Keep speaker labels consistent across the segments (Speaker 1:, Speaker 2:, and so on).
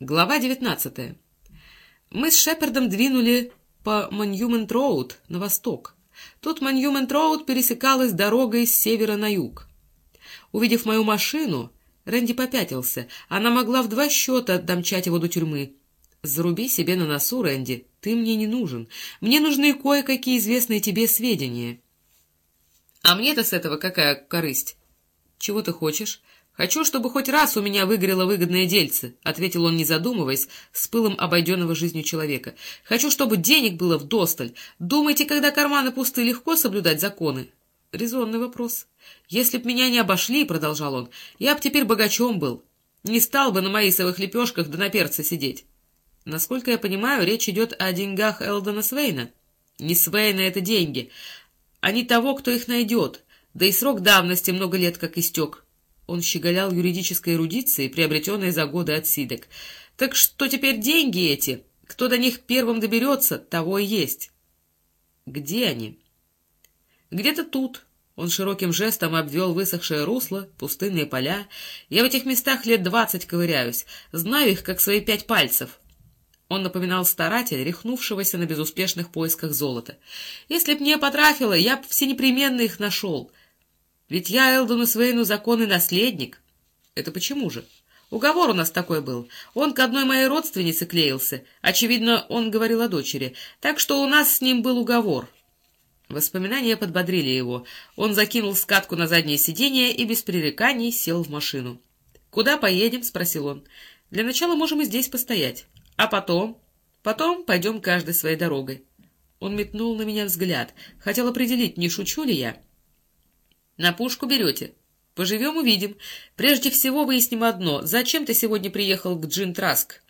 Speaker 1: Глава 19. Мы с Шепердом двинули по Монюмент-Роуд на восток. Тут Монюмент-Роуд пересекалась дорогой с севера на юг. Увидев мою машину, Рэнди попятился. Она могла в два счета домчать его до тюрьмы. «Заруби себе на носу, Рэнди, ты мне не нужен. Мне нужны кое-какие известные тебе сведения». «А мне-то с этого какая корысть?» «Чего ты хочешь?» «Хочу, чтобы хоть раз у меня выгорело выгодное дельце», — ответил он, не задумываясь, с пылом обойденного жизнью человека. «Хочу, чтобы денег было вдосталь. Думаете, когда карманы пусты, легко соблюдать законы?» Резонный вопрос. «Если б меня не обошли, — продолжал он, — я б теперь богачом был. Не стал бы на маисовых лепешках да на перце сидеть. Насколько я понимаю, речь идет о деньгах Элдона Свейна. Не Свейна — это деньги, а не того, кто их найдет. Да и срок давности много лет как истек». Он щеголял юридической эрудицией, приобретенной за годы от сидок. «Так что теперь деньги эти? Кто до них первым доберется, того и есть». «Где они?» «Где-то тут». Он широким жестом обвел высохшее русло, пустынные поля. «Я в этих местах лет двадцать ковыряюсь, знаю их, как свои пять пальцев». Он напоминал старателя, рехнувшегося на безуспешных поисках золота. «Если б мне потрафило, я б все непременно их нашел». Ведь я Элдону Свейну законный наследник. Это почему же? Уговор у нас такой был. Он к одной моей родственнице клеился. Очевидно, он говорил о дочери. Так что у нас с ним был уговор. Воспоминания подбодрили его. Он закинул скатку на заднее сиденье и без пререканий сел в машину. «Куда поедем?» — спросил он. «Для начала можем и здесь постоять. А потом?» «Потом пойдем каждой своей дорогой». Он метнул на меня взгляд. Хотел определить, не шучу ли я. На пушку берете? Поживем — увидим. Прежде всего выясним одно. Зачем ты сегодня приехал к Джин Траск?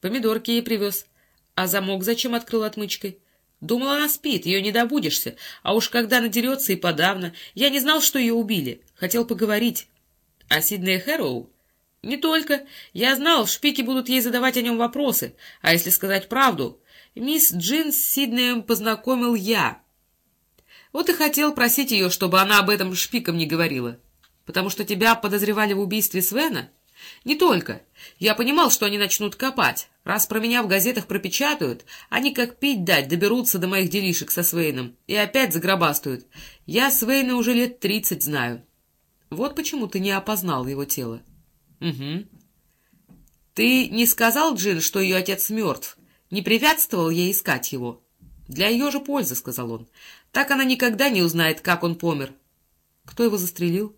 Speaker 1: Помидорки ей привез. А замок зачем открыл отмычкой? Думала, она спит, ее не добудешься. А уж когда надерется и подавно. Я не знал, что ее убили. Хотел поговорить. А Сиднея Хэроу? Не только. Я знал, шпики будут ей задавать о нем вопросы. А если сказать правду? Мисс Джин с Сиднеем познакомил я. Вот и хотел просить ее, чтобы она об этом шпиком не говорила. Потому что тебя подозревали в убийстве Свена? Не только. Я понимал, что они начнут копать. Раз про меня в газетах пропечатают, они как пить дать доберутся до моих делишек со Свейном и опять загробастают. Я Свейна уже лет тридцать знаю. Вот почему ты не опознал его тело. Угу. Ты не сказал, Джин, что ее отец мертв? Не препятствовал ей искать его? Для ее же пользы, — сказал он. Так она никогда не узнает, как он помер. Кто его застрелил?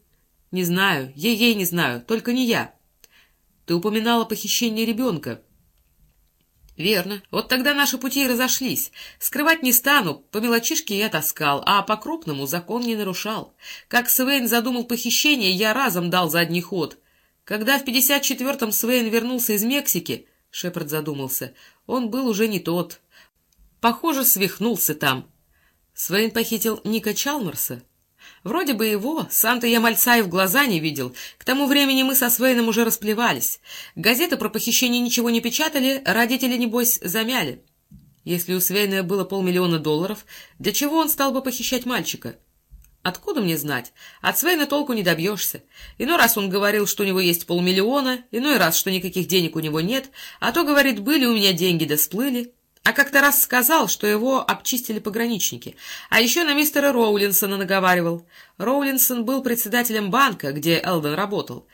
Speaker 1: Не знаю, ей-ей не знаю, только не я. Ты упоминала похищение ребенка. Верно. Вот тогда наши пути и разошлись. Скрывать не стану, по мелочишке я таскал, а по крупному закон не нарушал. Как Свейн задумал похищение, я разом дал задний ход. Когда в 54-м Свейн вернулся из Мексики, Шепард задумался, он был уже не тот. Похоже, свихнулся там. Свейн похитил Ника Чалмарса? Вроде бы его, сам-то я мальца и в глаза не видел. К тому времени мы со Свейном уже расплевались. Газеты про похищение ничего не печатали, родители, небось, замяли. Если у Свейна было полмиллиона долларов, для чего он стал бы похищать мальчика? Откуда мне знать? От Свейна толку не добьешься. Иной раз он говорил, что у него есть полмиллиона, иной раз, что никаких денег у него нет, а то, говорит, были у меня деньги да сплыли. А как-то раз сказал, что его обчистили пограничники. А еще на мистера Роулинсона наговаривал. Роулинсон был председателем банка, где Элден работал.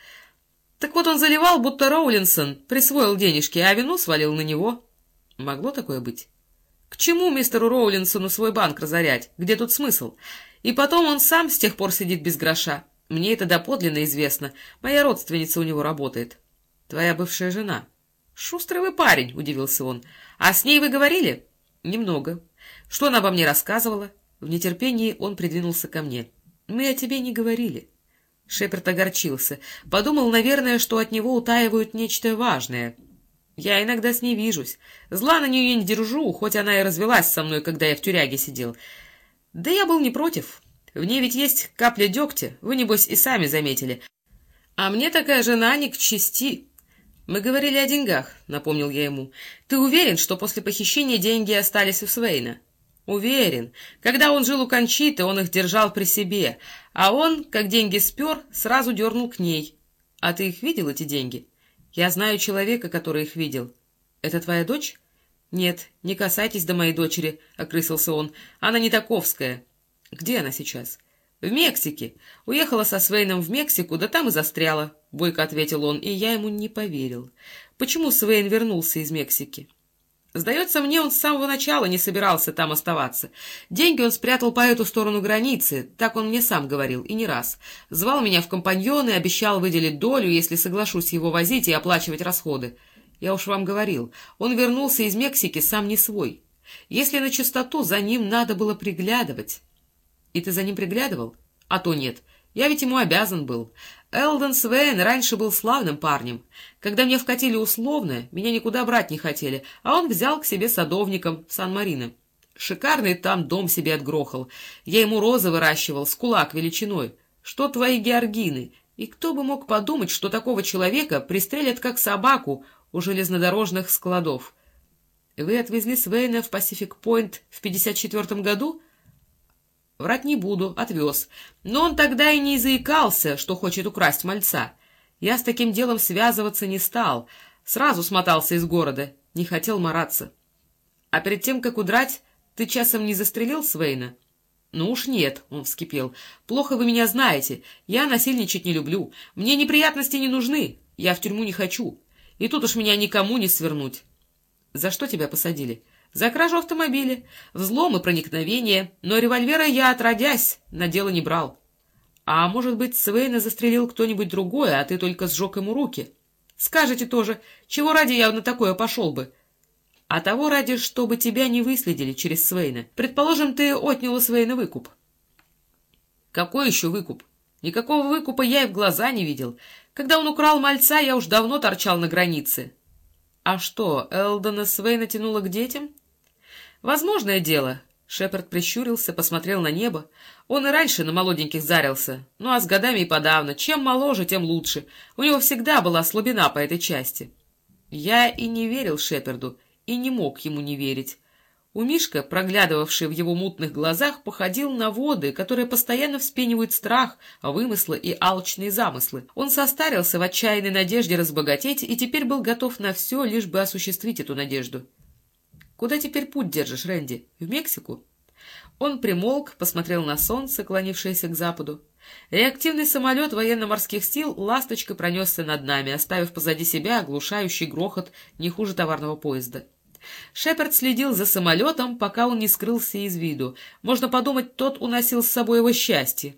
Speaker 1: Так вот он заливал, будто Роулинсон присвоил денежки, а вину свалил на него. Могло такое быть? К чему мистеру Роулинсону свой банк разорять? Где тут смысл? И потом он сам с тех пор сидит без гроша. Мне это доподлинно известно. Моя родственница у него работает. Твоя бывшая жена. «Шустрый вы парень», — удивился он. «А с ней вы говорили?» «Немного. Что она обо мне рассказывала?» В нетерпении он придвинулся ко мне. «Мы о тебе не говорили». Шеперд огорчился. Подумал, наверное, что от него утаивают нечто важное. Я иногда с ней вижусь. Зла на нее не держу, хоть она и развелась со мной, когда я в тюряге сидел. Да я был не против. В ней ведь есть капля дегтя, вы, небось, и сами заметили. А мне такая жена не к чести. «Мы говорили о деньгах», — напомнил я ему. «Ты уверен, что после похищения деньги остались у Свейна?» «Уверен. Когда он жил у Кончиты, он их держал при себе, а он, как деньги спер, сразу дернул к ней. А ты их видел, эти деньги?» Я знаю человека, который их видел. Это твоя дочь? Нет, не касайтесь до моей дочери, — окрысился он. Она не таковская. Где она сейчас? В Мексике. Уехала со Свейном в Мексику, да там и застряла, — бойко ответил он, и я ему не поверил. Почему Свейн вернулся из Мексики? Сдается мне, он с самого начала не собирался там оставаться. Деньги он спрятал по эту сторону границы, так он мне сам говорил, и не раз. Звал меня в компаньоны, обещал выделить долю, если соглашусь его возить и оплачивать расходы. Я уж вам говорил, он вернулся из Мексики сам не свой. Если на чистоту, за ним надо было приглядывать. И ты за ним приглядывал? А то нет. Я ведь ему обязан был. Элден Свейн раньше был славным парнем. Когда мне вкатили условно, меня никуда брать не хотели, а он взял к себе садовником в Сан-Марино. Шикарный там дом себе отгрохал. Я ему розы выращивал с кулак величиной. Что твои георгины? И кто бы мог подумать, что такого человека пристрелят как собаку у железнодорожных складов? Вы отвезли Свейна в Пасифик-Пойнт в 54 году? Врать не буду, отвез. Но он тогда и не заикался, что хочет украсть мальца. Я с таким делом связываться не стал. Сразу смотался из города, не хотел мараться. А перед тем, как удрать, ты часом не застрелил Свейна? Ну уж нет, он вскипел. Плохо вы меня знаете. Я насильничать не люблю. Мне неприятности не нужны. Я в тюрьму не хочу. И тут уж меня никому не свернуть. За что тебя посадили? — за кражу автомобиля, взлом и проникновение, но револьвера я, отродясь, на дело не брал. А может быть, Свейна застрелил кто-нибудь другой, а ты только сжег ему руки? Скажете тоже, чего ради я на такое пошел бы? А того ради, чтобы тебя не выследили через Свейна. Предположим, ты отнял у Свейна выкуп. Какой еще выкуп? Никакого выкупа я и в глаза не видел. Когда он украл мальца, я уж давно торчал на границе. А что, Элдона Свейна тянула к детям? «Возможное дело». Шепард прищурился, посмотрел на небо. Он и раньше на молоденьких зарился, ну а с годами и подавно. Чем моложе, тем лучше. У него всегда была слабина по этой части. Я и не верил Шеперду, и не мог ему не верить. У Мишка, проглядывавший в его мутных глазах, походил на воды, которые постоянно вспенивают страх, вымыслы и алчные замыслы. Он состарился в отчаянной надежде разбогатеть и теперь был готов на все, лишь бы осуществить эту надежду. Куда теперь путь держишь, Рэнди? В Мексику?» Он примолк, посмотрел на солнце, клонившееся к западу. Реактивный самолет военно-морских сил ласточкой пронесся над нами, оставив позади себя оглушающий грохот не хуже товарного поезда. Шепард следил за самолетом, пока он не скрылся из виду. Можно подумать, тот уносил с собой его счастье.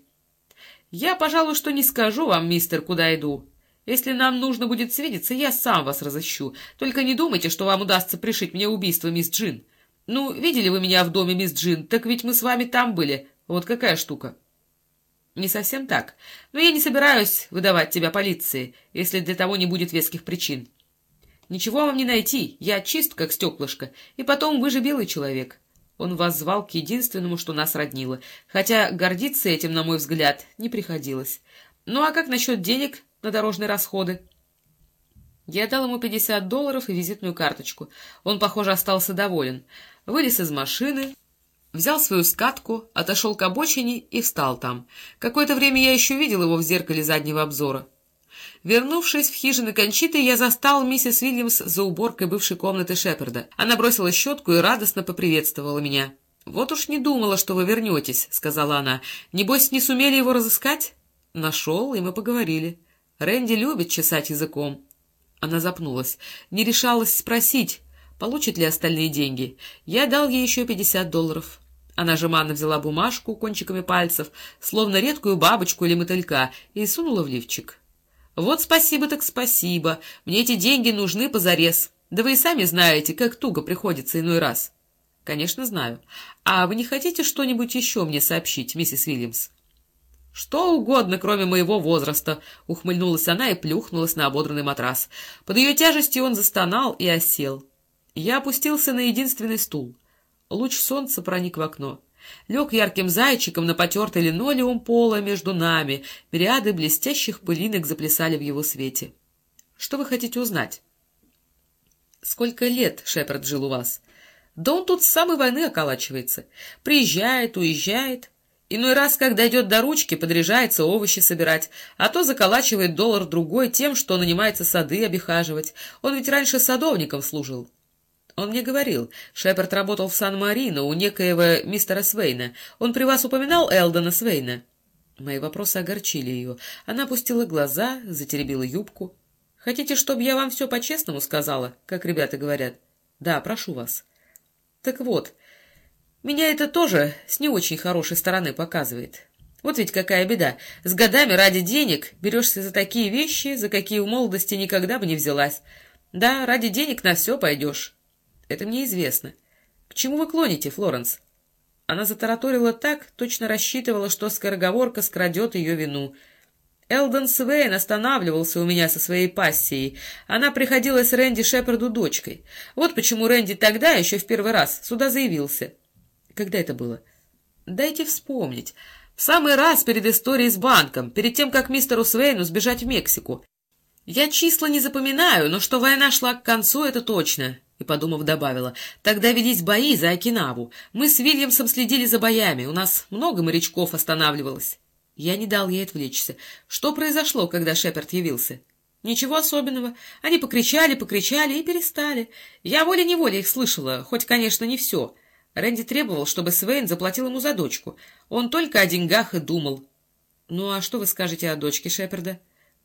Speaker 1: «Я, пожалуй, что не скажу вам, мистер, куда иду. Если нам нужно будет свидеться, я сам вас разыщу. Только не думайте, что вам удастся пришить мне убийство, мисс Джин. Ну, видели вы меня в доме, мисс Джин, так ведь мы с вами там были. Вот какая штука. Не совсем так. Но я не собираюсь выдавать тебя полиции, если для того не будет веских причин. Ничего вам не найти, я чист, как стеклышко, и потом вы же белый человек. Он воззвал к единственному, что нас роднило, хотя гордиться этим, на мой взгляд, не приходилось. Ну а как насчет денег на дорожные расходы. Я дал ему пятьдесят долларов и визитную карточку. Он, похоже, остался доволен. Вылез из машины, взял свою скатку, отошел к обочине и встал там. Какое-то время я еще видел его в зеркале заднего обзора. Вернувшись в хижину Кончиты, я застал миссис Уильямс за уборкой бывшей комнаты Шепарда. Она бросила щетку и радостно поприветствовала меня. «Вот уж не думала, что вы вернетесь», — сказала она. «Небось, не сумели его разыскать?» «Нашел, и мы поговорили». Рэнди любит чесать языком. Она запнулась. Не решалась спросить, получит ли остальные деньги. Я дал ей еще пятьдесят долларов. Она жеманно взяла бумажку кончиками пальцев, словно редкую бабочку или мотылька, и сунула в лифчик. «Вот спасибо так спасибо. Мне эти деньги нужны позарез. Да вы и сами знаете, как туго приходится иной раз». «Конечно, знаю. А вы не хотите что-нибудь еще мне сообщить, миссис Уильямс?» «Что угодно, кроме моего возраста», — ухмыльнулась она и плюхнулась на ободранный матрас. Под ее тяжестью он застонал и осел. Я опустился на единственный стул. Луч солнца проник в окно. Лег ярким зайчиком на потертый линолеум пола между нами. Мириады блестящих пылинок заплясали в его свете. «Что вы хотите узнать?» «Сколько лет Шепард жил у вас?» «Да он тут с самой войны околачивается. Приезжает, уезжает». Иной раз, когда идет до ручки, подряжается овощи собирать, а то заколачивает доллар-другой тем, что нанимается сады обихаживать. Он ведь раньше садовником служил. Он мне говорил, Шепард работал в Сан-Марино у некоего мистера Свейна. Он при вас упоминал Элдона Свейна? Мои вопросы огорчили ее. Она опустила глаза, затеребила юбку. «Хотите, чтобы я вам все по-честному сказала, как ребята говорят?» «Да, прошу вас». «Так вот, меня это тоже с не очень хорошей стороны показывает. Вот ведь какая беда. С годами ради денег берешься за такие вещи, за какие в молодости никогда бы не взялась. Да, ради денег на все пойдешь. Это мне известно. К чему вы клоните, Флоренс?» Она затараторила так, точно рассчитывала, что скороговорка скрадет ее вину. Элден Свейн останавливался у меня со своей пассией. Она приходилась Рэнди Шепарду дочкой. Вот почему Рэнди тогда, еще в первый раз, сюда заявился. Когда это было? Дайте вспомнить. В самый раз перед историей с банком, перед тем, как мистеру Свейну сбежать в Мексику. Я числа не запоминаю, но что война шла к концу, это точно. И, подумав, добавила, тогда велись бои за Окинаву. Мы с Вильямсом следили за боями, у нас много морячков останавливалось. Я не дал ей отвлечься. Что произошло, когда Шеперд явился? Ничего особенного. Они покричали, покричали и перестали. Я волей-неволей их слышала, хоть, конечно, не все. Рэнди требовал, чтобы Свейн заплатил ему за дочку. Он только о деньгах и думал. Ну, а что вы скажете о дочке Шеперда?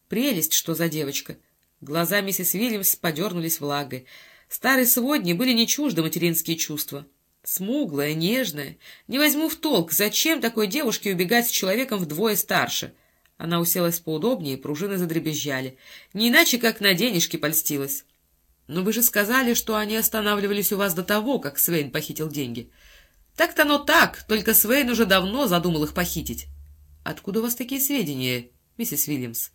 Speaker 1: Прелесть, что за девочка. Глаза миссис Вильямс подернулись влагой. Старой сводни были не чужды материнские чувства. Смуглая, нежная. Не возьму в толк, зачем такой девушке убегать с человеком вдвое старше? Она уселась поудобнее, пружины задребезжали. Не иначе, как на денежки польстилась. Но вы же сказали, что они останавливались у вас до того, как Свейн похитил деньги. Так-то оно так, только Свейн уже давно задумал их похитить. Откуда у вас такие сведения, миссис Вильямс?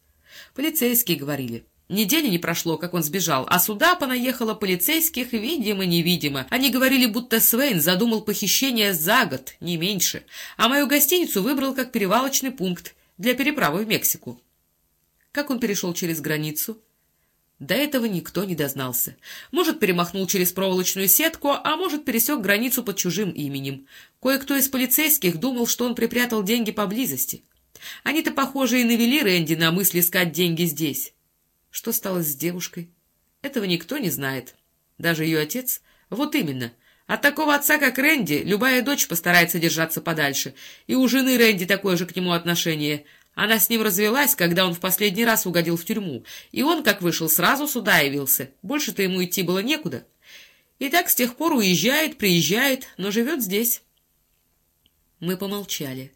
Speaker 1: Полицейские говорили. Недели не прошло, как он сбежал, а сюда понаехало полицейских, видимо-невидимо. Они говорили, будто Свейн задумал похищение за год, не меньше, а мою гостиницу выбрал как перевалочный пункт для переправы в Мексику. Как он перешел через границу? До этого никто не дознался. Может, перемахнул через проволочную сетку, а может, пересек границу под чужим именем. Кое-кто из полицейских думал, что он припрятал деньги поблизости. Они-то, похоже, и навели Рэнди на мысль искать деньги здесь. Что стало с девушкой? Этого никто не знает. Даже ее отец? Вот именно. От такого отца, как Рэнди, любая дочь постарается держаться подальше. И у жены Рэнди такое же к нему отношение. Она с ним развелась, когда он в последний раз угодил в тюрьму. И он, как вышел, сразу сюда явился. Больше-то ему идти было некуда. И так с тех пор уезжает, приезжает, но живет здесь. Мы помолчали.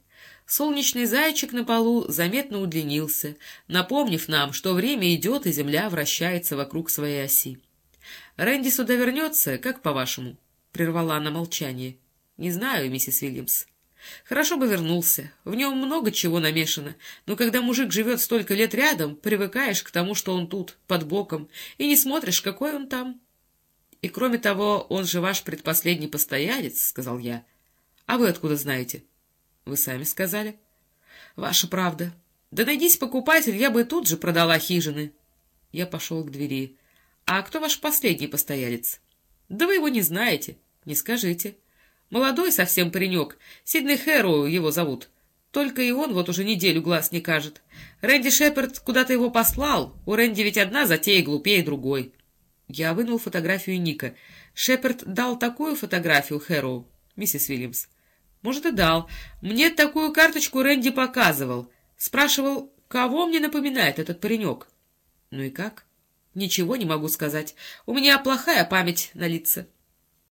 Speaker 1: Солнечный зайчик на полу заметно удлинился, напомнив нам, что время идет, и Земля вращается вокруг своей оси. «Рэнди сюда вернется, как по-вашему?» — прервала она молчание. «Не знаю, миссис Уильямс». «Хорошо бы вернулся. В нем много чего намешано, но когда мужик живет столько лет рядом, привыкаешь к тому, что он тут, под боком, и не смотришь, какой он там». «И кроме того, он же ваш предпоследний постоялец», — сказал я. «А вы откуда знаете?» Вы сами сказали. Ваша правда. Да найдись покупатель, я бы тут же продала хижины. Я пошел к двери. А кто ваш последний постоялец? Да вы его не знаете. Не скажите. Молодой совсем паренек. Сиднey Хэрроу его зовут. Только и он вот уже неделю глаз не кажет. Рэнди Шепард куда-то его послал. У Рэнди ведь одна затея глупее другой. Я вынул фотографию Ника. Шепард дал такую фотографию Хэрроу, миссис Уильямс. Может, и дал. Мне такую карточку Рэнди показывал. Спрашивал, кого мне напоминает этот паренек. Ну и как? Ничего не могу сказать. У меня плохая память на лица.